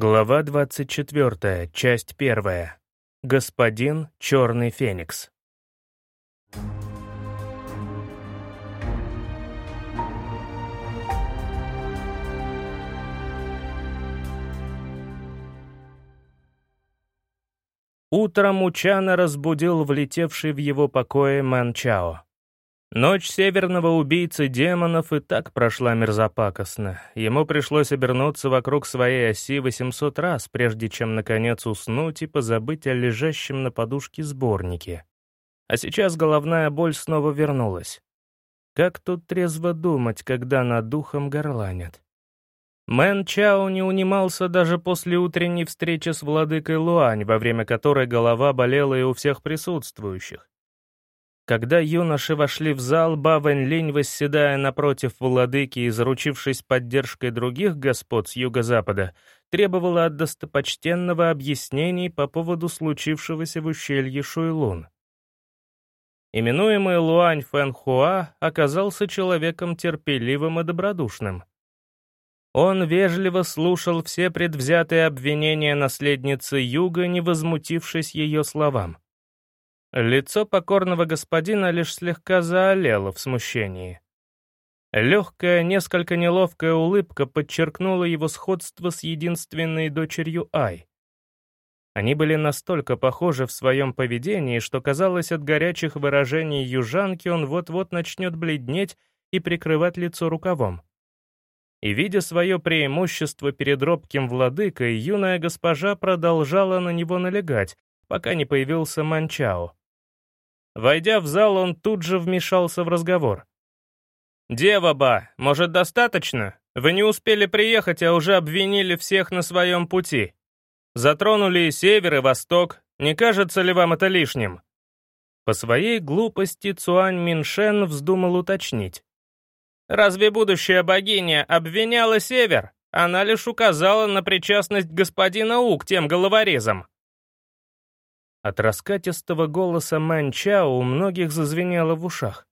Глава 24, часть 1. Господин Черный Феникс. Утром Учана разбудил влетевший в его покое Манчао. Ночь северного убийцы демонов и так прошла мерзопакостно. Ему пришлось обернуться вокруг своей оси 800 раз, прежде чем, наконец, уснуть и позабыть о лежащем на подушке сборнике. А сейчас головная боль снова вернулась. Как тут трезво думать, когда над духом горланят? Мэн Чао не унимался даже после утренней встречи с владыкой Луань, во время которой голова болела и у всех присутствующих. Когда юноши вошли в зал, Ба Линь, восседая напротив владыки и заручившись поддержкой других господ с юго-запада, требовала от достопочтенного объяснений по поводу случившегося в ущелье Шуйлун. Именуемый Луань Фэнхуа оказался человеком терпеливым и добродушным. Он вежливо слушал все предвзятые обвинения наследницы Юга, не возмутившись ее словам. Лицо покорного господина лишь слегка заолело в смущении. Легкая, несколько неловкая улыбка подчеркнула его сходство с единственной дочерью Ай. Они были настолько похожи в своем поведении, что казалось от горячих выражений южанки он вот-вот начнет бледнеть и прикрывать лицо рукавом. И, видя свое преимущество перед робким владыкой, юная госпожа продолжала на него налегать, пока не появился Манчао. Войдя в зал, он тут же вмешался в разговор. «Дева-ба, может, достаточно? Вы не успели приехать, а уже обвинили всех на своем пути. Затронули и север, и восток. Не кажется ли вам это лишним?» По своей глупости Цуань Миншен вздумал уточнить. Разве будущая богиня обвиняла Север? Она лишь указала на причастность господина У к тем головорезам. От раскатистого голоса Манчао у многих зазвенело в ушах.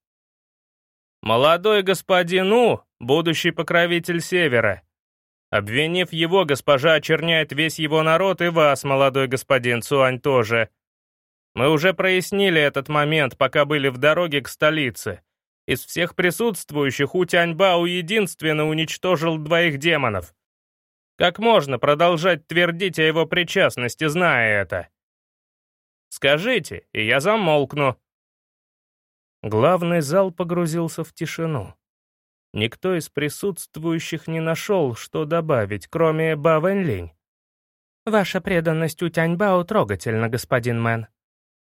«Молодой господин У, будущий покровитель Севера. Обвинив его, госпожа очерняет весь его народ и вас, молодой господин Цуань, тоже. Мы уже прояснили этот момент, пока были в дороге к столице. Из всех присутствующих У Тяньбао единственно уничтожил двоих демонов. Как можно продолжать твердить о его причастности, зная это? Скажите, и я замолкну. Главный зал погрузился в тишину. Никто из присутствующих не нашел, что добавить, кроме Ба Вэньлинь. «Ваша преданность У Тяньбао трогательна, господин Мэн.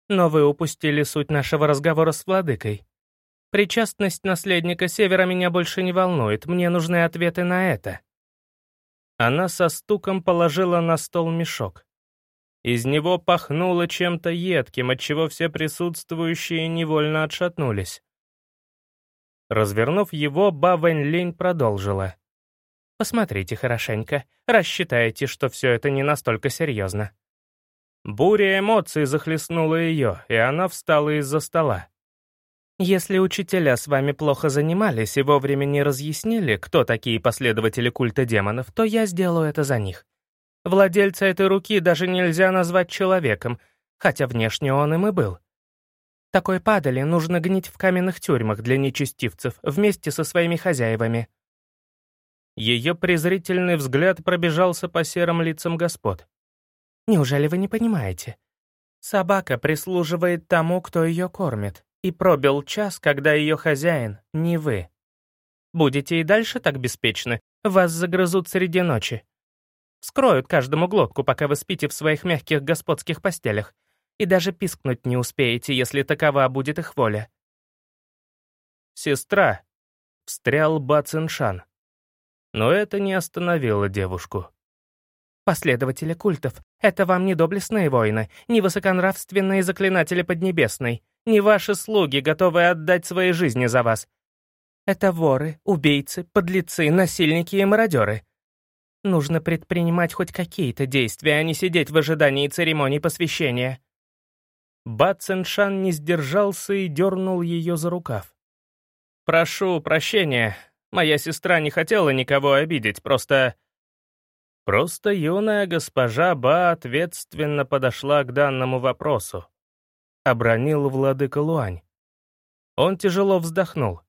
Но вы упустили суть нашего разговора с владыкой. Причастность наследника Севера меня больше не волнует, мне нужны ответы на это». Она со стуком положила на стол мешок. Из него пахнуло чем-то едким, отчего все присутствующие невольно отшатнулись. Развернув его, Ба Вэнь продолжила. «Посмотрите хорошенько, рассчитайте, что все это не настолько серьезно». Буря эмоций захлестнула ее, и она встала из-за стола. Если учителя с вами плохо занимались и вовремя не разъяснили, кто такие последователи культа демонов, то я сделаю это за них. Владельца этой руки даже нельзя назвать человеком, хотя внешне он им и был. Такой падали нужно гнить в каменных тюрьмах для нечестивцев вместе со своими хозяевами. Ее презрительный взгляд пробежался по серым лицам господ. «Неужели вы не понимаете? Собака прислуживает тому, кто ее кормит. И пробил час, когда ее хозяин — не вы. Будете и дальше так беспечны, вас загрызут среди ночи. Скроют каждому глотку, пока вы спите в своих мягких господских постелях. И даже пискнуть не успеете, если такова будет их воля. «Сестра», — встрял Бациншан. Но это не остановило девушку. «Последователи культов — это вам не доблестные воины, не высоконравственные заклинатели Поднебесной не ваши слуги, готовые отдать свои жизни за вас. Это воры, убийцы, подлецы, насильники и мародеры. Нужно предпринимать хоть какие-то действия, а не сидеть в ожидании церемонии посвящения». Ба Цэншан не сдержался и дернул ее за рукав. «Прошу прощения. Моя сестра не хотела никого обидеть, просто...» Просто юная госпожа Ба ответственно подошла к данному вопросу. Обронил владыка Луань. Он тяжело вздохнул.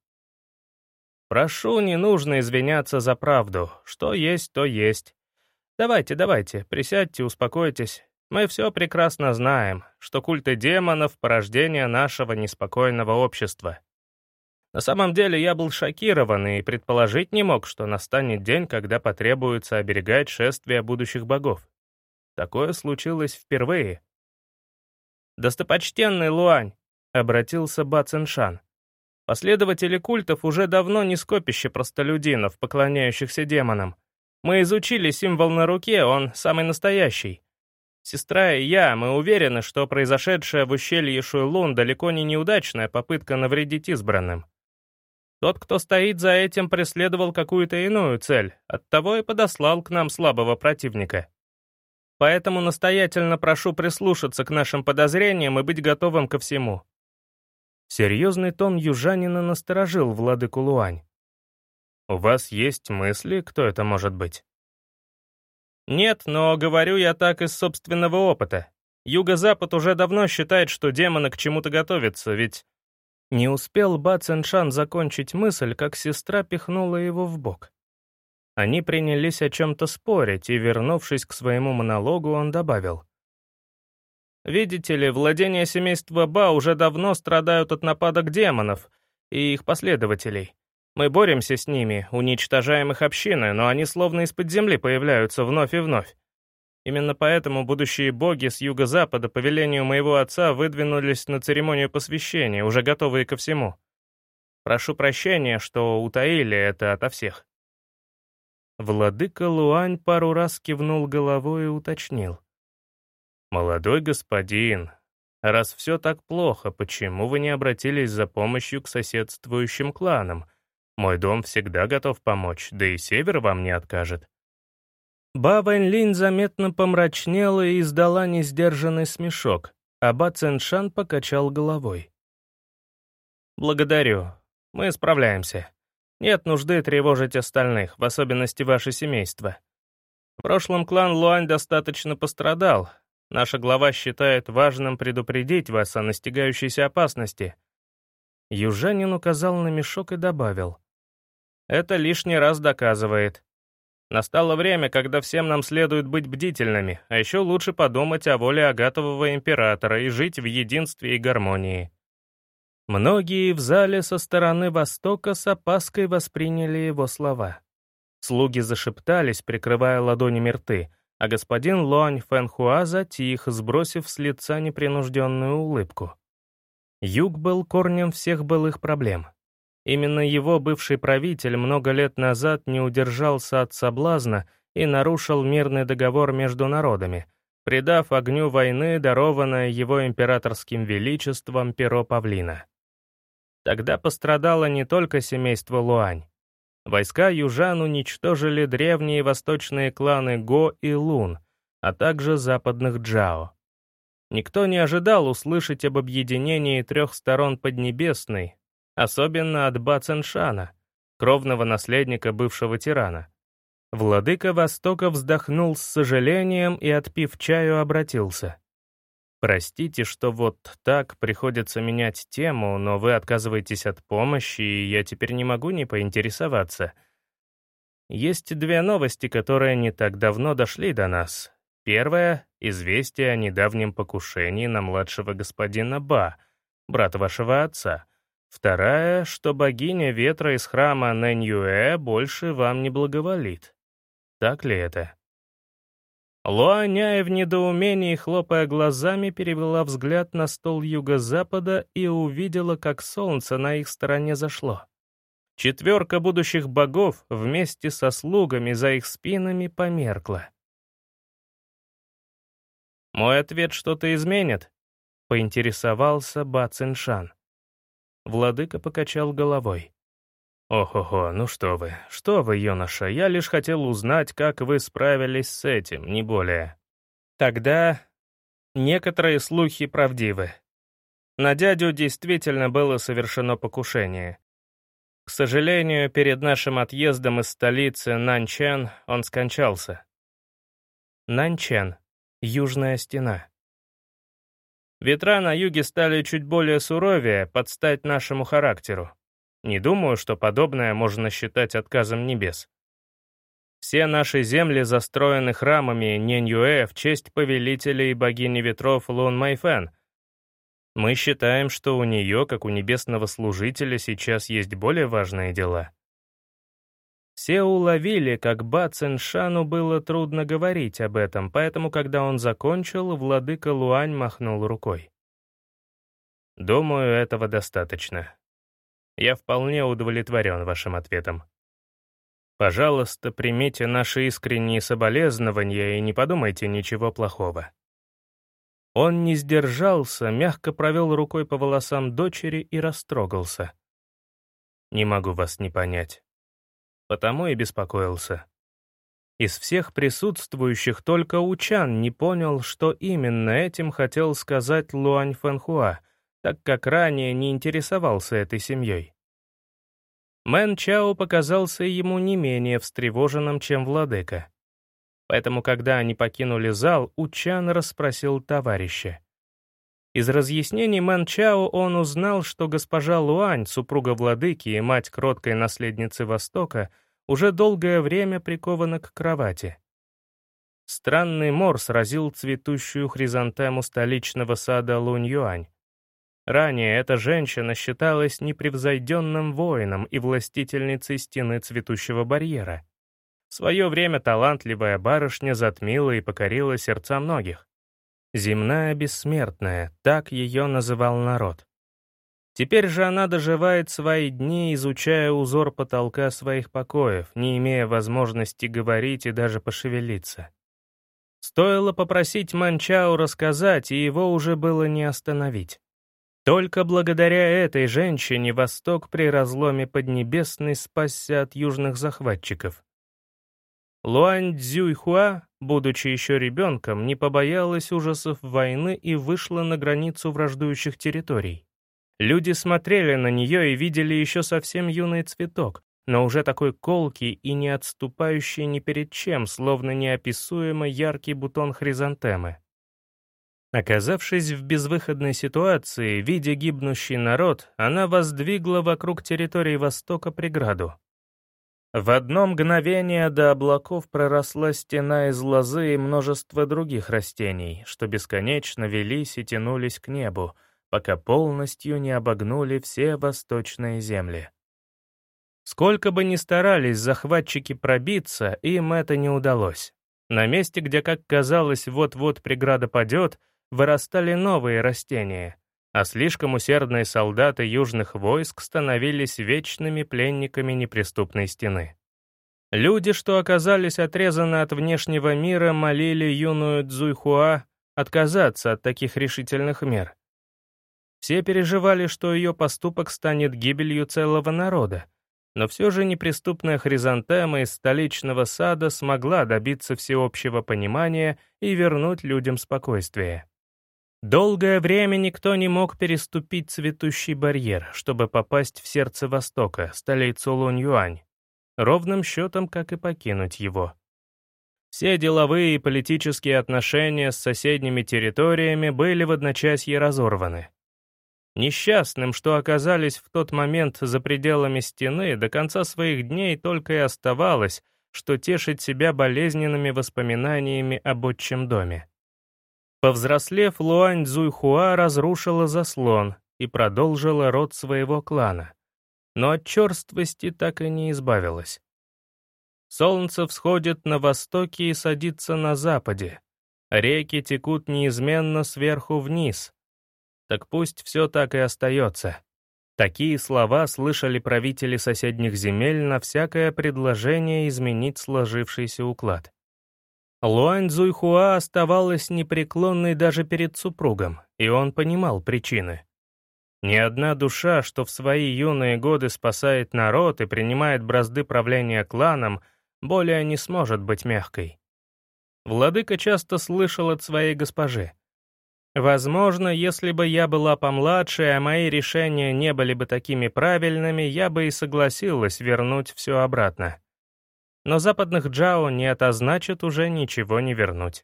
«Прошу, не нужно извиняться за правду. Что есть, то есть. Давайте, давайте, присядьте, успокойтесь. Мы все прекрасно знаем, что культы демонов — порождение нашего неспокойного общества. На самом деле я был шокирован и предположить не мог, что настанет день, когда потребуется оберегать шествие будущих богов. Такое случилось впервые. «Достопочтенный Луань», — обратился Ба Циншан, «последователи культов уже давно не скопище простолюдинов, поклоняющихся демонам. Мы изучили символ на руке, он самый настоящий. Сестра и я, мы уверены, что произошедшее в ущелье Шуйлун далеко не неудачная попытка навредить избранным. Тот, кто стоит за этим, преследовал какую-то иную цель, оттого и подослал к нам слабого противника. Поэтому настоятельно прошу прислушаться к нашим подозрениям и быть готовым ко всему». Серьезный тон южанина насторожил владыку Луань. «У вас есть мысли, кто это может быть?» «Нет, но говорю я так из собственного опыта. Юго-Запад уже давно считает, что демоны к чему-то готовятся, ведь не успел Ба Циншан закончить мысль, как сестра пихнула его в бок. Они принялись о чем-то спорить, и, вернувшись к своему монологу, он добавил. «Видите ли, владения семейства Ба уже давно страдают от нападок демонов и их последователей. Мы боремся с ними, уничтожаем их общины, но они словно из-под земли появляются вновь и вновь. Именно поэтому будущие боги с юго-запада по велению моего отца выдвинулись на церемонию посвящения, уже готовые ко всему. Прошу прощения, что утаили это ото всех». Владыка Луань пару раз кивнул головой и уточнил. «Молодой господин, раз все так плохо, почему вы не обратились за помощью к соседствующим кланам? Мой дом всегда готов помочь, да и Север вам не откажет». Ба Вэньлинь заметно помрачнела и издала несдержанный смешок, а Ба Цэншан покачал головой. «Благодарю. Мы справляемся. Нет нужды тревожить остальных, в особенности ваше семейство. В прошлом клан Луань достаточно пострадал. Наша глава считает важным предупредить вас о настигающейся опасности». Южанин указал на мешок и добавил. «Это лишний раз доказывает. Настало время, когда всем нам следует быть бдительными, а еще лучше подумать о воле Агатового императора и жить в единстве и гармонии. Многие в зале со стороны востока с опаской восприняли его слова. Слуги зашептались, прикрывая ладонями рты, а господин Луань Фэнхуа затих, сбросив с лица непринужденную улыбку. Юг был корнем всех былых проблем. Именно его бывший правитель много лет назад не удержался от соблазна и нарушил мирный договор между народами, придав огню войны дарованное его императорским величеством перо павлина. Тогда пострадало не только семейство Луань. Войска южан уничтожили древние восточные кланы Го и Лун, а также западных Джао. Никто не ожидал услышать об объединении трех сторон Поднебесной, особенно от Баценшана, кровного наследника бывшего тирана. Владыка Востока вздохнул с сожалением и, отпив чаю, обратился. «Простите, что вот так приходится менять тему, но вы отказываетесь от помощи, и я теперь не могу не поинтересоваться. Есть две новости, которые не так давно дошли до нас. Первая — известие о недавнем покушении на младшего господина Ба, брата вашего отца — Вторая, что богиня ветра из храма Нэньюэ больше вам не благоволит. Так ли это? Луаняя в недоумении, хлопая глазами, перевела взгляд на стол юго-запада и увидела, как солнце на их стороне зашло. Четверка будущих богов вместе со слугами за их спинами померкла. «Мой ответ что-то изменит?» — поинтересовался Ба Циншан. Владыка покачал головой. «Ох-охо, ну что вы, что вы, юноша, я лишь хотел узнать, как вы справились с этим, не более». Тогда некоторые слухи правдивы. На дядю действительно было совершено покушение. К сожалению, перед нашим отъездом из столицы Нанчан он скончался. Нанчен. Южная стена. Ветра на юге стали чуть более суровее, под стать нашему характеру. Не думаю, что подобное можно считать отказом небес. Все наши земли застроены храмами Неньюэ в честь повелителя и богини ветров Лун Майфен. Мы считаем, что у нее, как у небесного служителя, сейчас есть более важные дела. Все уловили, как Ба Циншану было трудно говорить об этом, поэтому, когда он закончил, владыка Луань махнул рукой. «Думаю, этого достаточно. Я вполне удовлетворен вашим ответом. Пожалуйста, примите наши искренние соболезнования и не подумайте ничего плохого». Он не сдержался, мягко провел рукой по волосам дочери и растрогался. «Не могу вас не понять потому и беспокоился. Из всех присутствующих только Учан не понял, что именно этим хотел сказать Луань Фэнхуа, так как ранее не интересовался этой семьей. Мэн Чао показался ему не менее встревоженным, чем владыка. Поэтому, когда они покинули зал, Учан расспросил товарища. Из разъяснений Мэн Чао он узнал, что госпожа Луань, супруга владыки и мать кроткой наследницы Востока, уже долгое время прикована к кровати. Странный мор сразил цветущую хризантему столичного сада Лунь-Юань. Ранее эта женщина считалась непревзойденным воином и властительницей стены цветущего барьера. В свое время талантливая барышня затмила и покорила сердца многих. Земная бессмертная, так ее называл народ. Теперь же она доживает свои дни, изучая узор потолка своих покоев, не имея возможности говорить и даже пошевелиться. Стоило попросить Манчау рассказать, и его уже было не остановить. Только благодаря этой женщине Восток при разломе Поднебесной спасся от южных захватчиков. Луань Цзюйхуа, будучи еще ребенком, не побоялась ужасов войны и вышла на границу враждующих территорий. Люди смотрели на нее и видели еще совсем юный цветок, но уже такой колкий и не отступающий ни перед чем, словно неописуемо яркий бутон хризантемы. Оказавшись в безвыходной ситуации, видя гибнущий народ, она воздвигла вокруг территории Востока преграду. В одно мгновение до облаков проросла стена из лозы и множество других растений, что бесконечно велись и тянулись к небу, пока полностью не обогнули все восточные земли. Сколько бы ни старались захватчики пробиться, им это не удалось. На месте, где, как казалось, вот-вот преграда падет, вырастали новые растения, а слишком усердные солдаты южных войск становились вечными пленниками неприступной стены. Люди, что оказались отрезаны от внешнего мира, молили юную Цзуйхуа отказаться от таких решительных мер. Все переживали, что ее поступок станет гибелью целого народа, но все же неприступная хризантема из столичного сада смогла добиться всеобщего понимания и вернуть людям спокойствие. Долгое время никто не мог переступить цветущий барьер, чтобы попасть в сердце Востока, столицу Лунь-Юань, ровным счетом, как и покинуть его. Все деловые и политические отношения с соседними территориями были в одночасье разорваны. Несчастным, что оказались в тот момент за пределами стены, до конца своих дней только и оставалось, что тешить себя болезненными воспоминаниями об отчим доме. Повзрослев, Луань Цзуйхуа разрушила заслон и продолжила род своего клана. Но от черствости так и не избавилась. Солнце всходит на востоке и садится на западе. Реки текут неизменно сверху вниз. Так пусть все так и остается. Такие слова слышали правители соседних земель на всякое предложение изменить сложившийся уклад. Луань Цзуйхуа оставалась непреклонной даже перед супругом, и он понимал причины. Ни одна душа, что в свои юные годы спасает народ и принимает бразды правления кланом, более не сможет быть мягкой. Владыка часто слышал от своей госпожи. «Возможно, если бы я была помладше, а мои решения не были бы такими правильными, я бы и согласилась вернуть все обратно. Но западных Джао нет, а значит, уже ничего не вернуть.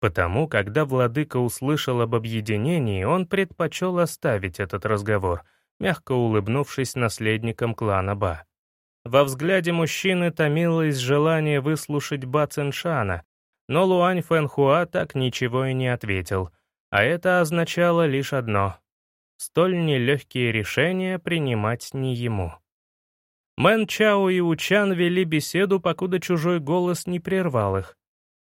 Потому, когда владыка услышал об объединении, он предпочел оставить этот разговор, мягко улыбнувшись наследникам клана Ба. Во взгляде мужчины томилось желание выслушать Ба Циншана, но Луань Фэнхуа так ничего и не ответил, а это означало лишь одно — столь нелегкие решения принимать не ему. Мэн Чао и Учан вели беседу, покуда чужой голос не прервал их.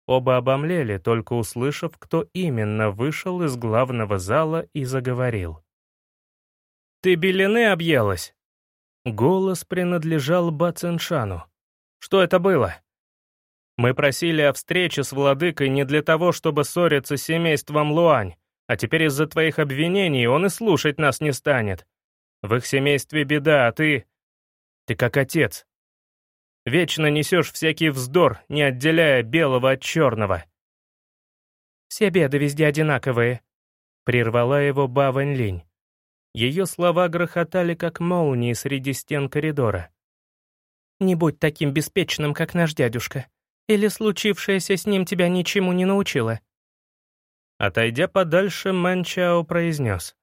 Оба обомлели, только услышав, кто именно вышел из главного зала и заговорил. «Ты белины объелась?» Голос принадлежал Ба Циншану. «Что это было?» Мы просили о встрече с владыкой не для того, чтобы ссориться с семейством Луань, а теперь из-за твоих обвинений он и слушать нас не станет. В их семействе беда, а ты... Ты как отец. Вечно несешь всякий вздор, не отделяя белого от черного. «Все беды везде одинаковые», — прервала его Ба Вэнь Линь. Ее слова грохотали, как молнии среди стен коридора. «Не будь таким беспечным, как наш дядюшка. Или случившееся с ним тебя ничему не научило?» Отойдя подальше, Мэн произнес.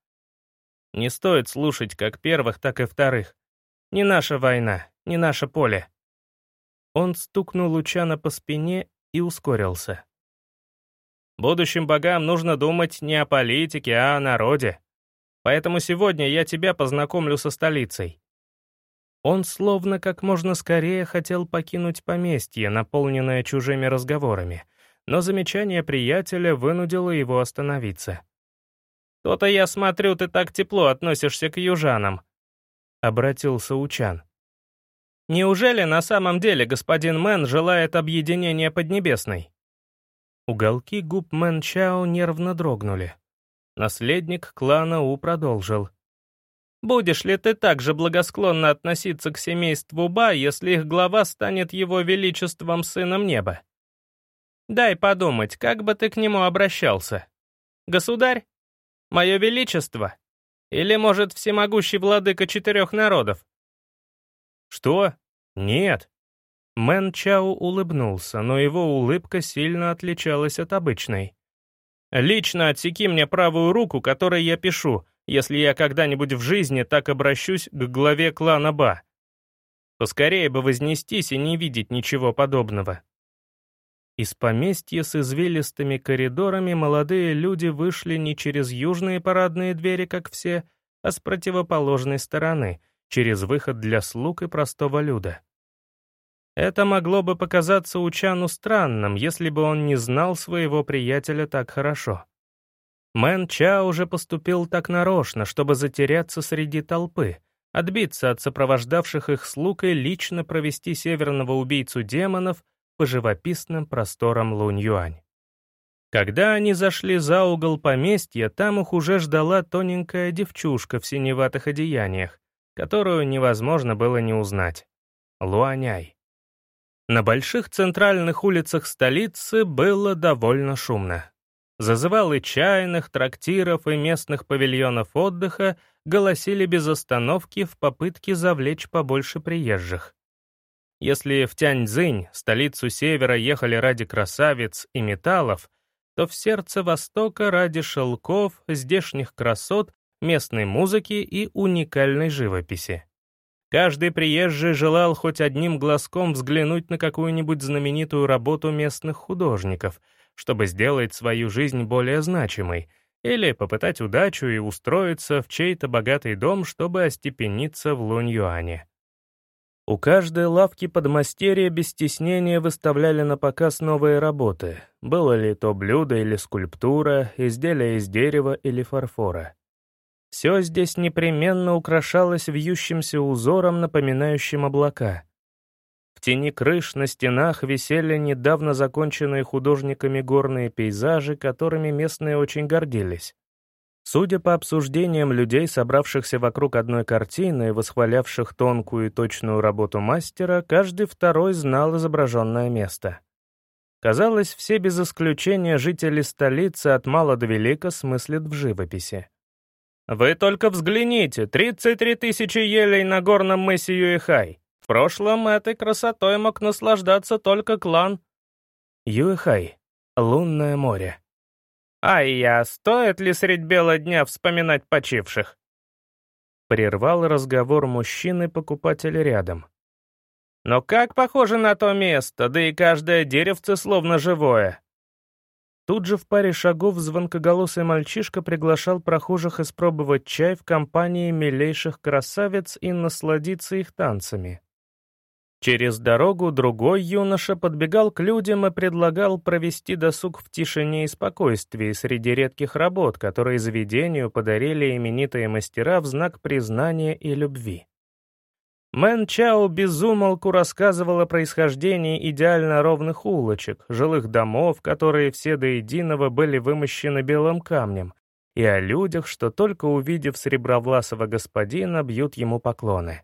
«Не стоит слушать как первых, так и вторых. Не наша война, не наше поле». Он стукнул Лучана по спине и ускорился. «Будущим богам нужно думать не о политике, а о народе. Поэтому сегодня я тебя познакомлю со столицей. Он словно как можно скорее хотел покинуть поместье, наполненное чужими разговорами, но замечание приятеля вынудило его остановиться. «То-то я смотрю, ты так тепло относишься к южанам», — обратился Учан. «Неужели на самом деле господин Мэн желает объединения Поднебесной?» Уголки губ Мэн Чао нервно дрогнули. Наследник клана У продолжил. Будешь ли ты также благосклонно относиться к семейству Ба, если их глава станет его величеством сыном неба? Дай подумать, как бы ты к нему обращался? Государь? Мое величество? Или, может, всемогущий владыка четырех народов? Что? Нет. Мэн Чао улыбнулся, но его улыбка сильно отличалась от обычной. «Лично отсеки мне правую руку, которой я пишу, если я когда-нибудь в жизни так обращусь к главе клана Ба. Поскорее бы вознестись и не видеть ничего подобного. Из поместья с извилистыми коридорами молодые люди вышли не через южные парадные двери, как все, а с противоположной стороны, через выход для слуг и простого люда. Это могло бы показаться Учану странным, если бы он не знал своего приятеля так хорошо. Мэн Ча уже поступил так нарочно, чтобы затеряться среди толпы, отбиться от сопровождавших их слуг и лично провести северного убийцу демонов по живописным просторам Лунь-Юань. Когда они зашли за угол поместья, там их уже ждала тоненькая девчушка в синеватых одеяниях, которую невозможно было не узнать. Луаняй. На больших центральных улицах столицы было довольно шумно. Зазывалы чайных, трактиров и местных павильонов отдыха голосили без остановки в попытке завлечь побольше приезжих. Если в Тяньцзинь, столицу севера, ехали ради красавиц и металлов, то в сердце Востока ради шелков, здешних красот, местной музыки и уникальной живописи. Каждый приезжий желал хоть одним глазком взглянуть на какую-нибудь знаменитую работу местных художников — чтобы сделать свою жизнь более значимой, или попытать удачу и устроиться в чей-то богатый дом, чтобы остепениться в Лунь-Юане. У каждой лавки подмастерья без стеснения выставляли на показ новые работы, было ли то блюдо или скульптура, изделие из дерева или фарфора. Все здесь непременно украшалось вьющимся узором, напоминающим облака — в тени крыш на стенах висели недавно законченные художниками горные пейзажи, которыми местные очень гордились. Судя по обсуждениям людей, собравшихся вокруг одной картины и восхвалявших тонкую и точную работу мастера, каждый второй знал изображенное место. Казалось, все без исключения жители столицы от мала до велика смыслят в живописи. «Вы только взгляните! 33 тысячи елей на горном мысе Юэхай! В прошлом этой красотой мог наслаждаться только клан. Юэхай. Лунное море. Ай я, стоит ли средь бела дня вспоминать почивших? Прервал разговор мужчины покупатель рядом. Но как похоже на то место, да и каждое деревце словно живое. Тут же в паре шагов звонкоголосый мальчишка приглашал прохожих испробовать чай в компании милейших красавиц и насладиться их танцами. Через дорогу другой юноша подбегал к людям и предлагал провести досуг в тишине и спокойствии среди редких работ, которые заведению подарили именитые мастера в знак признания и любви. Мэн Чао безумолку рассказывал о происхождении идеально ровных улочек, жилых домов, которые все до единого были вымощены белым камнем, и о людях, что только увидев сребровласого господина, бьют ему поклоны.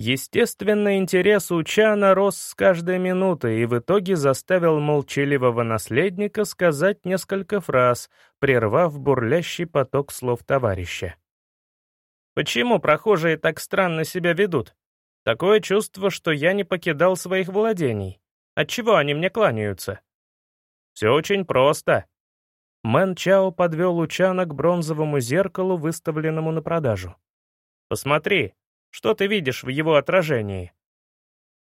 Естественный интерес у Чана рос с каждой минутой и в итоге заставил молчаливого наследника сказать несколько фраз, прервав бурлящий поток слов товарища. Почему прохожие так странно себя ведут? Такое чувство, что я не покидал своих владений. Отчего они мне кланяются? Все очень просто. Мэн Чао подвел Учана к бронзовому зеркалу, выставленному на продажу. «Посмотри, что ты видишь в его отражении?»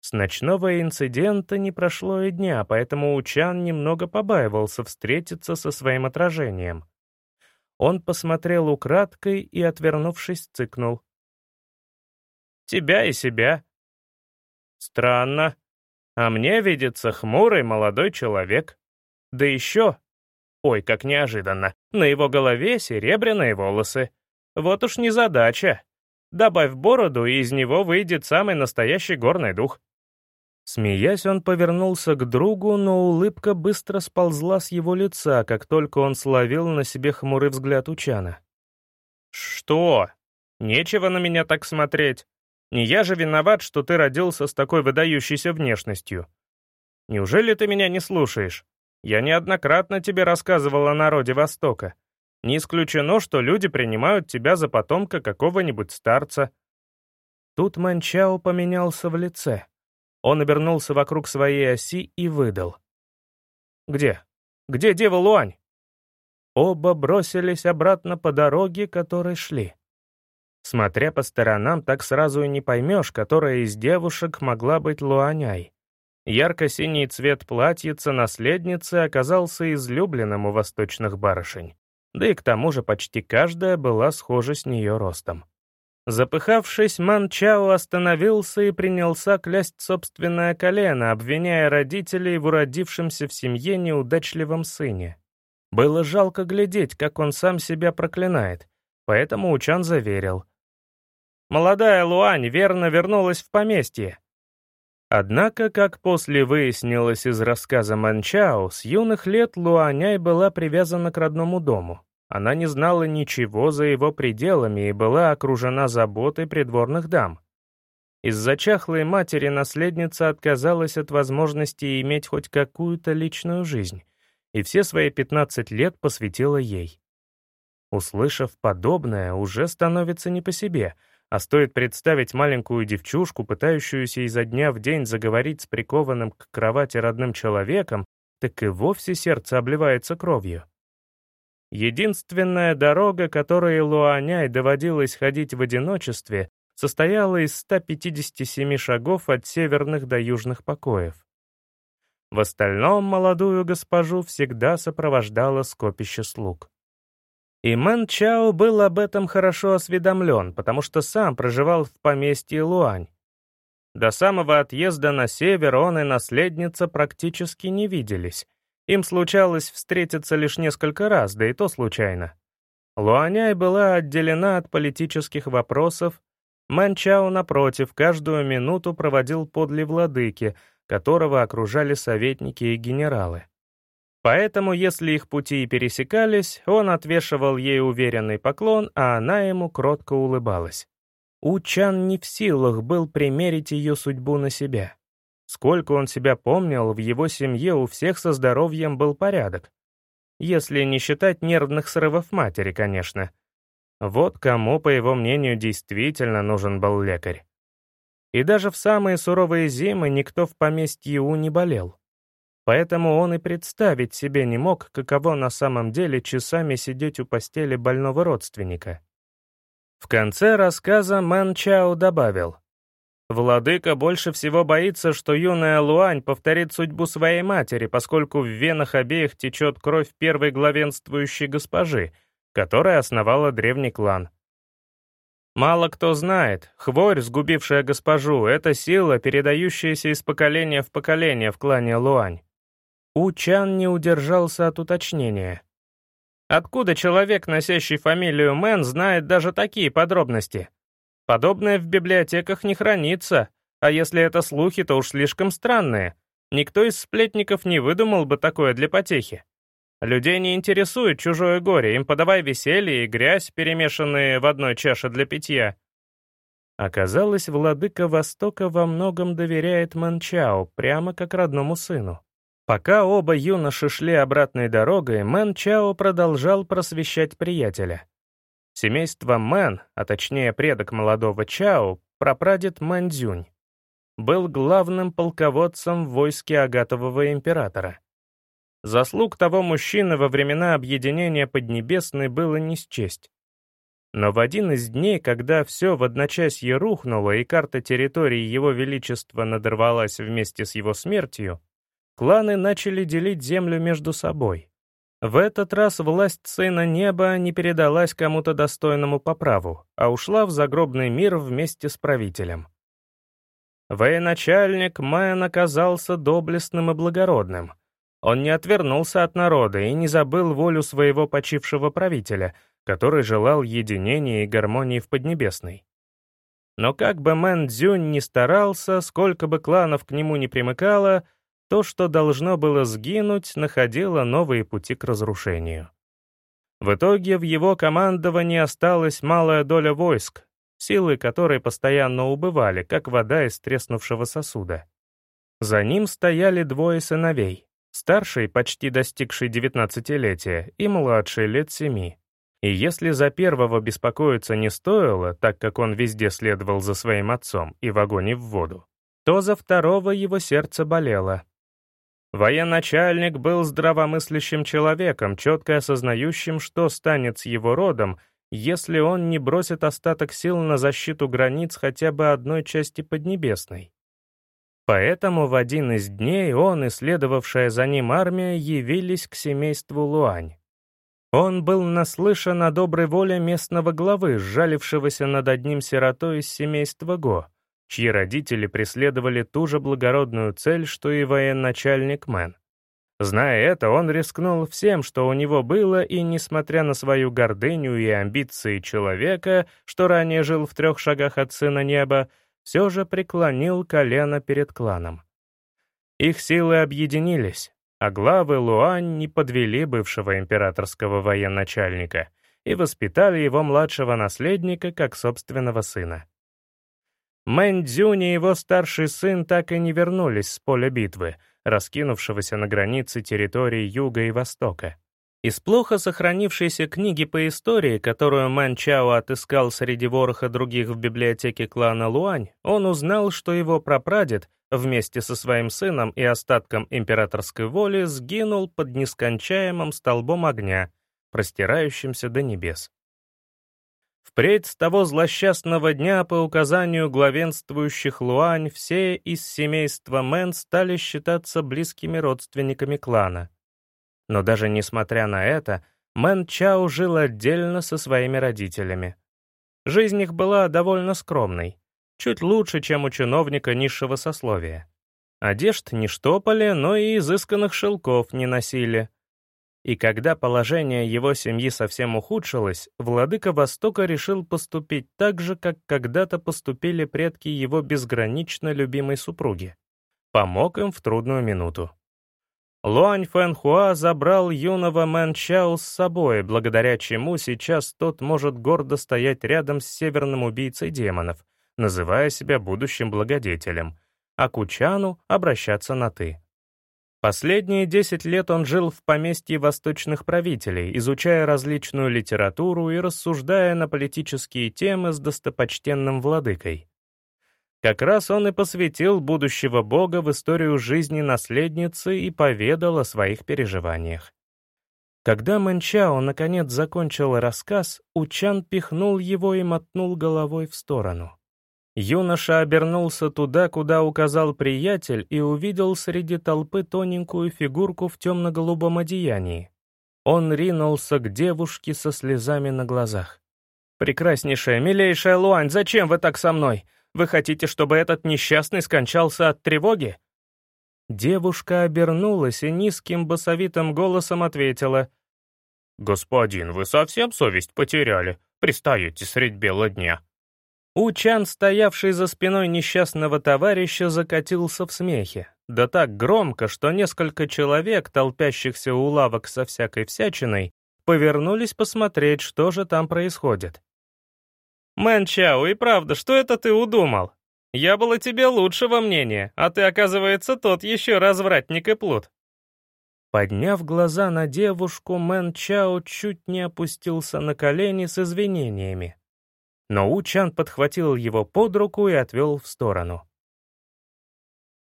С ночного инцидента не прошло и дня, поэтому Учан немного побаивался встретиться со своим отражением. Он посмотрел украдкой и, отвернувшись, цыкнул. «Тебя и себя». «Странно. А мне видится хмурый молодой человек. Да еще...» Ой, как неожиданно. На его голове серебряные волосы. Вот уж не задача. Добавь бороду, и из него выйдет самый настоящий горный дух. Смеясь, он повернулся к другу, но улыбка быстро сползла с его лица, как только он словил на себе хмурый взгляд Учана. «Что? Нечего на меня так смотреть. Не я же виноват, что ты родился с такой выдающейся внешностью. Неужели ты меня не слушаешь? Я неоднократно тебе рассказывал о народе Востока. Не исключено, что люди принимают тебя за потомка какого-нибудь старца». Тут Манчао поменялся в лице. Он обернулся вокруг своей оси и выдал. «Где? Где дева Луань?» Оба бросились обратно по дороге, которой шли. Смотря по сторонам, так сразу и не поймешь, которая из девушек могла быть Луаняй. Ярко-синий цвет платьица наследницы оказался излюбленным у восточных барышень. Да и к тому же почти каждая была схожа с нее ростом. Запыхавшись, Ман Чао остановился и принялся клясть собственное колено, обвиняя родителей в уродившемся в семье неудачливом сыне. Было жалко глядеть, как он сам себя проклинает, поэтому Учан заверил. «Молодая Луань верно вернулась в поместье». Однако, как после выяснилось из рассказа Манчао, с юных лет Луаняй была привязана к родному дому. Она не знала ничего за его пределами и была окружена заботой придворных дам. Из-за чахлой матери наследница отказалась от возможности иметь хоть какую-то личную жизнь, и все свои 15 лет посвятила ей. Услышав подобное, уже становится не по себе, а стоит представить маленькую девчушку, пытающуюся изо дня в день заговорить с прикованным к кровати родным человеком, так и вовсе сердце обливается кровью. Единственная дорога, которой Луаняй доводилось ходить в одиночестве, состояла из 157 шагов от северных до южных покоев. В остальном молодую госпожу всегда сопровождало скопище слуг. И Мэн Чао был об этом хорошо осведомлен, потому что сам проживал в поместье Луань. До самого отъезда на север он и наследница практически не виделись, им случалось встретиться лишь несколько раз, да и то случайно. Луаняй была отделена от политических вопросов, Манчао, напротив, каждую минуту проводил подле владыки, которого окружали советники и генералы. Поэтому, если их пути и пересекались, он отвешивал ей уверенный поклон, а она ему кротко улыбалась. Учан не в силах был примерить ее судьбу на себя. Сколько он себя помнил, в его семье у всех со здоровьем был порядок. Если не считать нервных срывов матери, конечно. Вот кому, по его мнению, действительно нужен был лекарь. И даже в самые суровые зимы никто в поместье У не болел. Поэтому он и представить себе не мог, каково на самом деле часами сидеть у постели больного родственника. В конце рассказа Мэн Чао добавил, «Владыка больше всего боится, что юная Луань повторит судьбу своей матери, поскольку в венах обеих течет кровь первой главенствующей госпожи, которая основала древний клан. Мало кто знает, хворь, сгубившая госпожу, — это сила, передающаяся из поколения в поколение в клане Луань. Учан не удержался от уточнения. Откуда человек, носящий фамилию Мэн, знает даже такие подробности? Подобное в библиотеках не хранится, а если это слухи, то уж слишком странные. Никто из сплетников не выдумал бы такое для потехи. Людей не интересует чужое горе, им подавай веселье и грязь, перемешанные в одной чаше для питья. Оказалось, владыка Востока во многом доверяет Манчао, прямо как родному сыну. Пока оба юноши шли обратной дорогой, Мэн Чао продолжал просвещать приятеля. Семейство Мэн, а точнее предок молодого Чао, прапрадед Мэн Дзюнь, был главным полководцем в войске Агатового императора. Заслуг того мужчины во времена объединения Поднебесной было не счесть. Но в один из дней, когда все в одночасье рухнуло и карта территории Его Величества надорвалась вместе с его смертью, кланы начали делить землю между собой. В этот раз власть Сына Неба не передалась кому-то достойному по праву, а ушла в загробный мир вместе с правителем. Военачальник Мэн оказался доблестным и благородным. Он не отвернулся от народа и не забыл волю своего почившего правителя, который желал единения и гармонии в Поднебесной. Но как бы Мэн Цзюнь ни старался, сколько бы кланов к нему не примыкало, то, что должно было сгинуть, находило новые пути к разрушению. В итоге в его командовании осталась малая доля войск, силы которой постоянно убывали, как вода из треснувшего сосуда. За ним стояли двое сыновей, старший, почти достигший девятнадцатилетия, и младший, лет семи. И если за первого беспокоиться не стоило, так как он везде следовал за своим отцом и в огонь и в воду, то за второго его сердце болело, Военачальник был здравомыслящим человеком, четко осознающим, что станет с его родом, если он не бросит остаток сил на защиту границ хотя бы одной части Поднебесной. Поэтому в один из дней он и следовавшая за ним армия явились к семейству Луань. Он был наслышан о доброй воле местного главы, сжалившегося над одним сиротой из семейства Го, чьи родители преследовали ту же благородную цель, что и военачальник Мэн. Зная это, он рискнул всем, что у него было, и, несмотря на свою гордыню и амбиции человека, что ранее жил в трех шагах от Сына Неба, все же преклонил колено перед кланом. Их силы объединились, а главы Луань не подвели бывшего императорского военачальника и воспитали его младшего наследника как собственного сына. Мэнь-Дзюнь и его старший сын так и не вернулись с поля битвы, раскинувшегося на границе территории Юга и Востока. Из плохо сохранившейся книги по истории, которую Мэн Чао отыскал среди вороха других в библиотеке клана Луань, он узнал, что его прапрадед вместе со своим сыном и остатком императорской воли сгинул под нескончаемым столбом огня, простирающимся до небес. Впредь с того злосчастного дня по указанию главенствующих Луань все из семейства Мэн стали считаться близкими родственниками клана. Но даже несмотря на это, Мэн Чао жил отдельно со своими родителями. Жизнь их была довольно скромной, чуть лучше, чем у чиновника низшего сословия. Одежд не штопали, но и изысканных шелков не носили, и когда положение его семьи совсем ухудшилось, владыка Востока решил поступить так же, как когда-то поступили предки его безгранично любимой супруги. Помог им в трудную минуту. Луань Фэнхуа забрал юного Мэн Чао с собой, благодаря чему сейчас тот может гордо стоять рядом с северным убийцей демонов, называя себя будущим благодетелем, а Кучану обращаться на «ты». Последние 10 лет он жил в поместье восточных правителей, изучая различную литературу и рассуждая на политические темы с достопочтенным владыкой. Как раз он и посвятил будущего бога в историю жизни наследницы и поведал о своих переживаниях. Когда Мэнчао наконец закончил рассказ, Учан пихнул его и мотнул головой в сторону. Юноша обернулся туда, куда указал приятель, и увидел среди толпы тоненькую фигурку в темно-голубом одеянии. Он ринулся к девушке со слезами на глазах. «Прекраснейшая, милейшая Луань, зачем вы так со мной? Вы хотите, чтобы этот несчастный скончался от тревоги?» Девушка обернулась и низким басовитым голосом ответила. «Господин, вы совсем совесть потеряли? Пристаете средь бела дня». Учан, стоявший за спиной несчастного товарища, закатился в смехе. Да так громко, что несколько человек, толпящихся у лавок со всякой всячиной, повернулись посмотреть, что же там происходит. «Мэн Чао, и правда, что это ты удумал? Я был о тебе лучшего мнения, а ты, оказывается, тот еще развратник и плут». Подняв глаза на девушку, Мэн Чао чуть не опустился на колени с извинениями но У-Чан подхватил его под руку и отвел в сторону.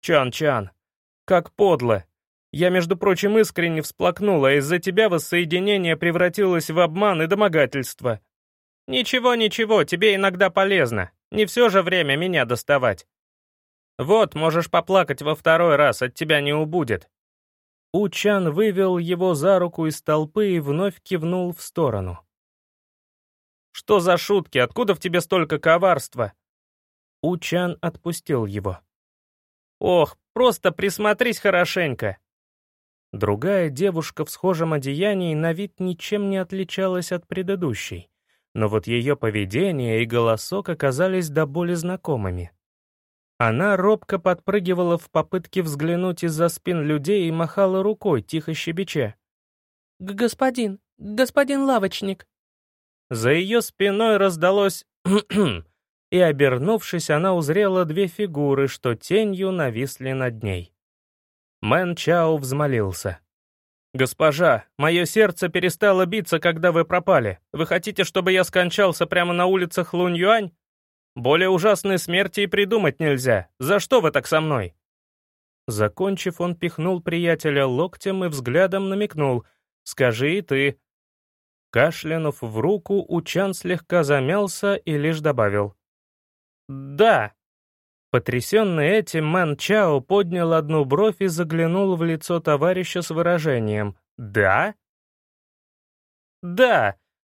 «Чан-Чан, как подло! Я, между прочим, искренне всплакнула, из-за тебя воссоединение превратилось в обман и домогательство. Ничего, ничего, тебе иногда полезно, не все же время меня доставать. Вот, можешь поплакать во второй раз, от тебя не убудет». У-Чан вывел его за руку из толпы и вновь кивнул в сторону. Что за шутки? Откуда в тебе столько коварства?» Учан отпустил его. «Ох, просто присмотрись хорошенько!» Другая девушка в схожем одеянии на вид ничем не отличалась от предыдущей, но вот ее поведение и голосок оказались до боли знакомыми. Она робко подпрыгивала в попытке взглянуть из-за спин людей и махала рукой, тихо щебеча. «Господин, господин лавочник!» За ее спиной раздалось и, обернувшись, она узрела две фигуры, что тенью нависли над ней. Мэн Чао взмолился. «Госпожа, мое сердце перестало биться, когда вы пропали. Вы хотите, чтобы я скончался прямо на улицах Лунь-Юань? Более ужасной смерти и придумать нельзя. За что вы так со мной?» Закончив, он пихнул приятеля локтем и взглядом намекнул. «Скажи и ты, Кашлянув в руку, Учан слегка замялся и лишь добавил. «Да». Потрясенный этим, Мэн Чао поднял одну бровь и заглянул в лицо товарища с выражением «Да?» «Да.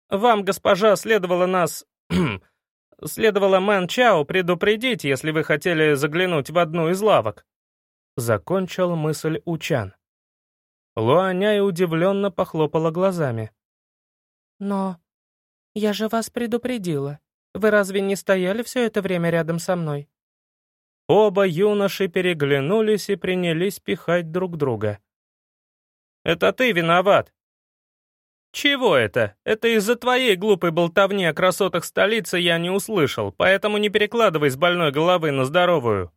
Вам, госпожа, следовало нас... следовало Мэн Чао предупредить, если вы хотели заглянуть в одну из лавок». Закончил мысль Учан. Луаняй удивленно похлопала глазами. «Но я же вас предупредила. Вы разве не стояли все это время рядом со мной?» Оба юноши переглянулись и принялись пихать друг друга. «Это ты виноват!» «Чего это? Это из-за твоей глупой болтовни о красотах столицы я не услышал, поэтому не перекладывай с больной головы на здоровую.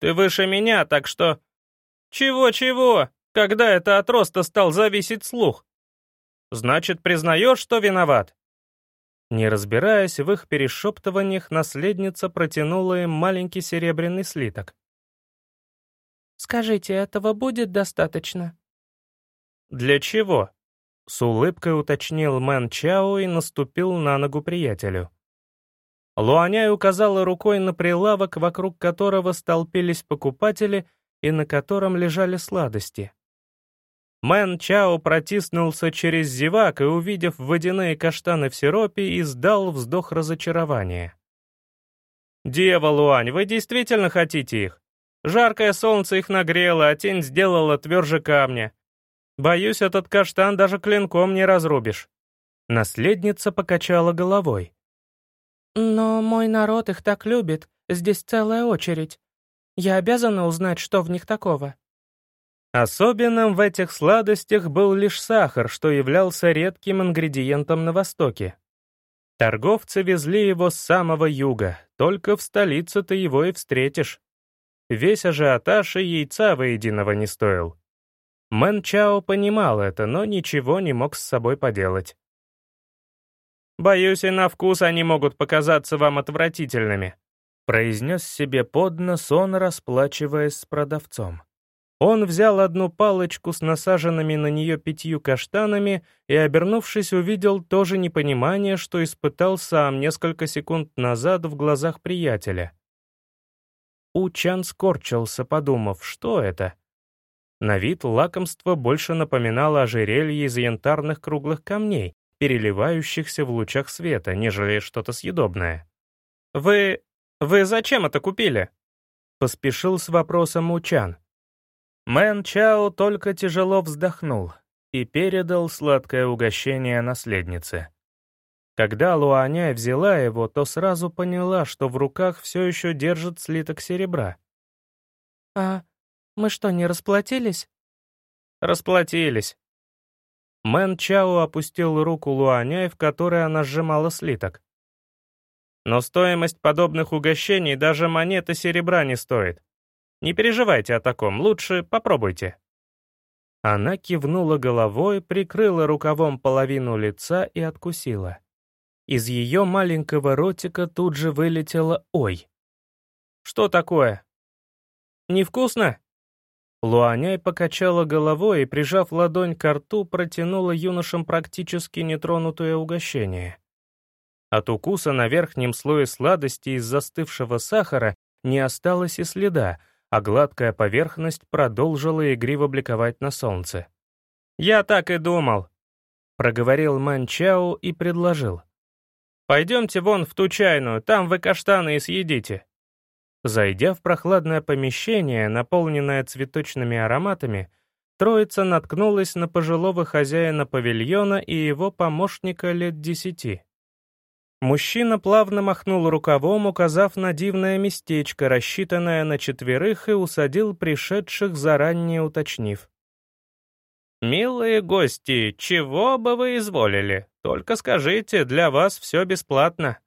Ты выше меня, так что...» «Чего-чего? Когда это от роста стал зависеть слух? Значит, признаешь, что виноват?» Не разбираясь в их перешептываниях, наследница протянула им маленький серебряный слиток. «Скажите, этого будет достаточно?» «Для чего?» — с улыбкой уточнил Мэн Чао и наступил на ногу приятелю. Луаняй указала рукой на прилавок, вокруг которого столпились покупатели и на котором лежали сладости. Мэн Чао протиснулся через зевак и, увидев водяные каштаны в сиропе, издал вздох разочарования. «Дева Луань, вы действительно хотите их? Жаркое солнце их нагрело, а тень сделала тверже камня. Боюсь, этот каштан даже клинком не разрубишь». Наследница покачала головой. «Но мой народ их так любит, здесь целая очередь. Я обязана узнать, что в них такого». Особенным в этих сладостях был лишь сахар, что являлся редким ингредиентом на Востоке. Торговцы везли его с самого юга, только в столице ты его и встретишь. Весь ажиотаж и яйца воединого не стоил. Мэн Чао понимал это, но ничего не мог с собой поделать. «Боюсь, и на вкус они могут показаться вам отвратительными. произнес себе под нос он, расплачиваясь с продавцом. Он взял одну палочку с насаженными на нее пятью каштанами и, обернувшись, увидел то же непонимание, что испытал сам несколько секунд назад в глазах приятеля. Учан скорчился, подумав, что это. На вид лакомство больше напоминало ожерелье из янтарных круглых камней, переливающихся в лучах света, нежели что-то съедобное. «Вы... вы зачем это купили?» Поспешил с вопросом Учан. Мэн Чао только тяжело вздохнул и передал сладкое угощение наследнице. Когда Луаняй взяла его, то сразу поняла, что в руках все еще держит слиток серебра. «А мы что, не расплатились?» «Расплатились». Мэн Чао опустил руку Луаняй, в которой она сжимала слиток. «Но стоимость подобных угощений даже монеты серебра не стоит. Не переживайте о таком, лучше попробуйте». Она кивнула головой, прикрыла рукавом половину лица и откусила. Из ее маленького ротика тут же вылетело «Ой». «Что такое?» «Невкусно?» Луаняй покачала головой и, прижав ладонь к рту, протянула юношам практически нетронутое угощение. От укуса на верхнем слое сладости из застывшего сахара не осталось и следа, а гладкая поверхность продолжила игриво бликовать на солнце. «Я так и думал», — проговорил Манчао и предложил. «Пойдемте вон в ту чайную, там вы каштаны и съедите». Зайдя в прохладное помещение, наполненное цветочными ароматами, троица наткнулась на пожилого хозяина павильона и его помощника лет десяти. Мужчина плавно махнул рукавом, указав на дивное местечко, рассчитанное на четверых, и усадил пришедших, заранее уточнив. «Милые гости, чего бы вы изволили? Только скажите, для вас все бесплатно».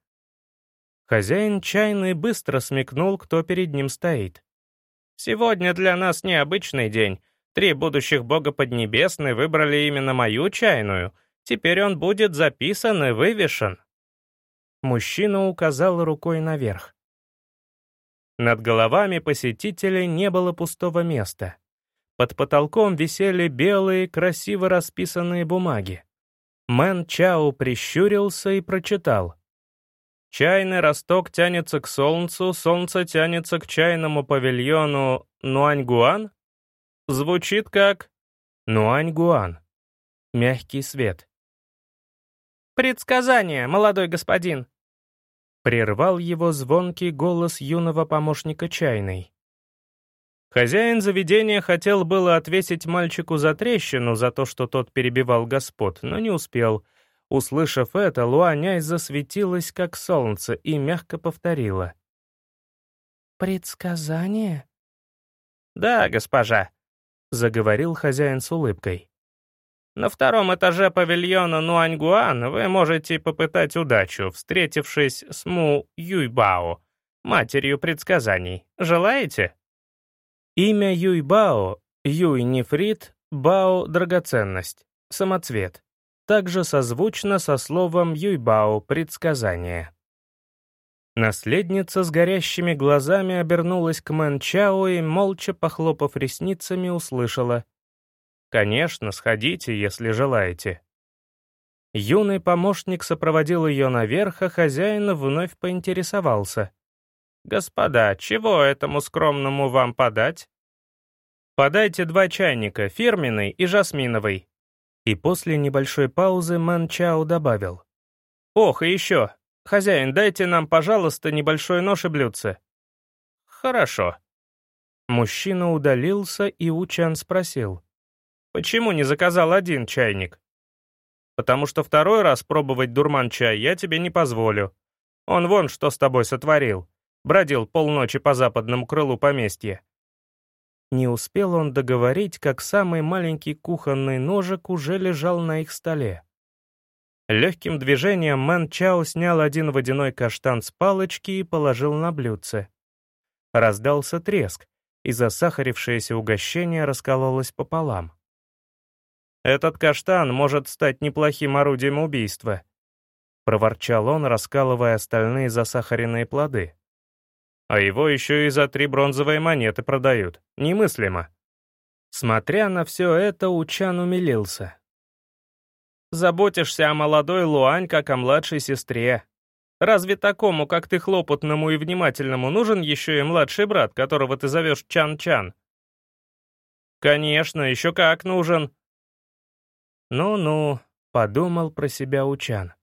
Хозяин чайный быстро смекнул, кто перед ним стоит. «Сегодня для нас необычный день. Три будущих бога Поднебесной выбрали именно мою чайную. Теперь он будет записан и вывешен». Мужчина указал рукой наверх. Над головами посетителей не было пустого места. Под потолком висели белые, красиво расписанные бумаги. Мэн Чао прищурился и прочитал. «Чайный росток тянется к солнцу, солнце тянется к чайному павильону Нуаньгуан?» Звучит как Нуаньгуан. Мягкий свет. «Предсказание, молодой господин!» Прервал его звонкий голос юного помощника чайной. Хозяин заведения хотел было отвесить мальчику за трещину за то, что тот перебивал господ, но не успел. Услышав это, Луаняй засветилась, как солнце, и мягко повторила. «Предсказание?» «Да, госпожа», — заговорил хозяин с улыбкой. На втором этаже павильона Нуаньгуан вы можете попытать удачу, встретившись с Му Юйбао, матерью предсказаний. Желаете? Имя Юйбао, Юй нефрит, Бао драгоценность, самоцвет. Также созвучно со словом Юйбао предсказание. Наследница с горящими глазами обернулась к Мэн Чао и, молча похлопав ресницами, услышала «Конечно, сходите, если желаете». Юный помощник сопроводил ее наверх, а хозяин вновь поинтересовался. «Господа, чего этому скромному вам подать?» «Подайте два чайника, фирменный и жасминовый». И после небольшой паузы Мэн Чао добавил. «Ох, и еще. Хозяин, дайте нам, пожалуйста, небольшой нож и блюдце». «Хорошо». Мужчина удалился, и Учан спросил. Почему не заказал один чайник? Потому что второй раз пробовать дурман-чай я тебе не позволю. Он вон что с тобой сотворил. Бродил полночи по западному крылу поместья. Не успел он договорить, как самый маленький кухонный ножик уже лежал на их столе. Легким движением Мэн Чао снял один водяной каштан с палочки и положил на блюдце. Раздался треск, и засахарившееся угощение раскололось пополам. Этот каштан может стать неплохим орудием убийства», — проворчал он, раскалывая остальные засахаренные плоды. А его еще и за три бронзовые монеты продают. Немыслимо. Смотря на все это, Учан умилился. Заботишься о молодой Луань, как о младшей сестре. Разве такому, как ты, хлопотному и внимательному, нужен еще и младший брат, которого ты зовешь Чан-Чан? Конечно, еще как нужен. Ну-ну, подумал про себя Учан.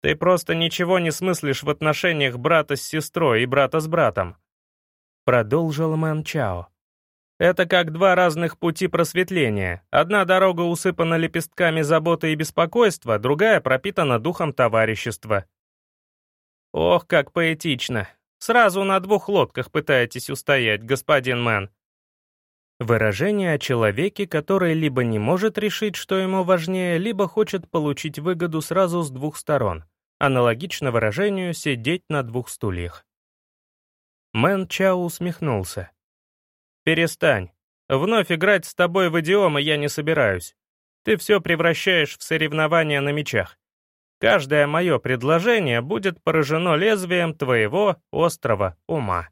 Ты просто ничего не смыслишь в отношениях брата с сестрой и брата с братом. Продолжил Мэн Чао. Это как два разных пути просветления. Одна дорога усыпана лепестками заботы и беспокойства, другая пропитана духом товарищества. Ох, как поэтично. Сразу на двух лодках пытаетесь устоять, господин Мэн. Выражение о человеке, который либо не может решить, что ему важнее, либо хочет получить выгоду сразу с двух сторон. Аналогично выражению «сидеть на двух стульях». Мэн Чао усмехнулся. «Перестань. Вновь играть с тобой в идиомы я не собираюсь. Ты все превращаешь в соревнования на мечах. Каждое мое предложение будет поражено лезвием твоего острого ума».